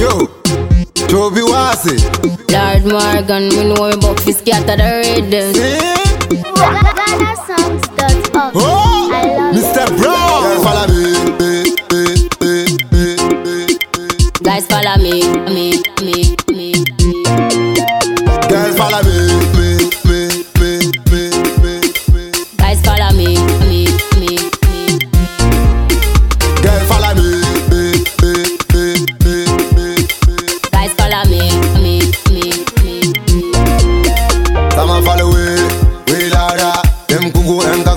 Yo, Toby Wasi. Lord Morgan, we know we buck fi scatter the rhythm. Oh, Mr. Brown. Girl, follow me. Eh, eh, eh, eh, eh. Guys follow me, me, me, me, me. Girl, follow me. Me, me,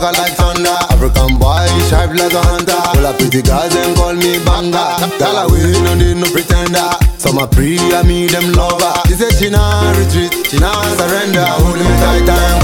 cuckoo like thunder. African boy, sharp like a hunter. All the pretty girls them call me banga. Girl away, no need no pretender. Some a pre, I me them lover. She say she nah retreat, she nah surrender. Hold me tight and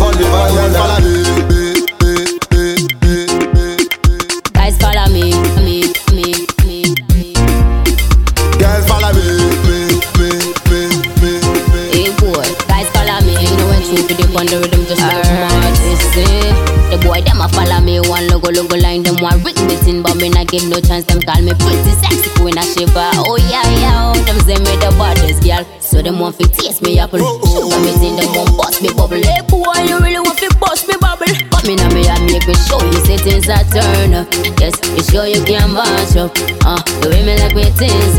the rhythm just like. See, the boy them a follow me. One logo logo line them want ring me tin, but me not give no chance. Them call me pretty sexy queen a shiver. Oh yeah yeah, oh, them say me the baddest girl. So them want fi taste me apple. Sugar me tin, them want bust me bubble. Hey boy, you really want fi bust me bubble? Come in and me and make me show you say things are turn up. Yes, you sure you can match up. Uh, the way me like me things,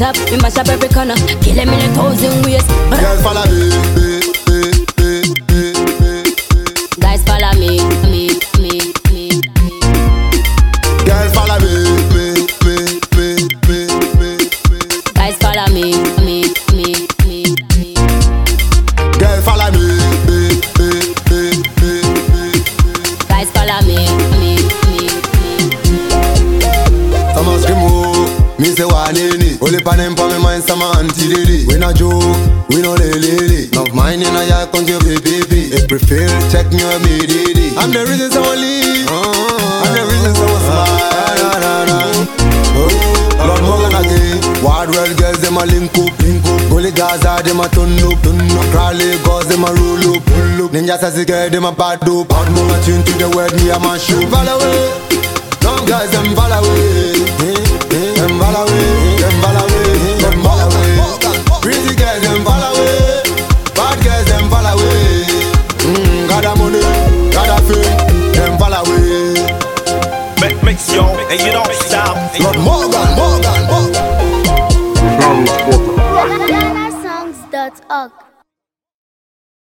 top, me mash up every corner. Kill them in a thousand ways. But Girls follow me. Only pan for me mind some auntie lady. We not joke, we no lay lady. Enough mine in a yard come give baby. If prefer, check me or me daddy. I'm the reason someone leave. Uh-huh. I'm the reason someone smile. Oh, Lord Morgan again. Wild world girls them a link up, link up. Bully Gaza them a turn up, turn up. Crawley girls them a roll up, roll up. Ninja sassy girl them a bad dope. Bad mama tune to the word me a man shoot. Follow away. Some guys them follow away. Eh, eh, them follow away. Make, makes yo, and you don't stop. Lord Morgan, Morgan, Morgan. GhanaSongs.org.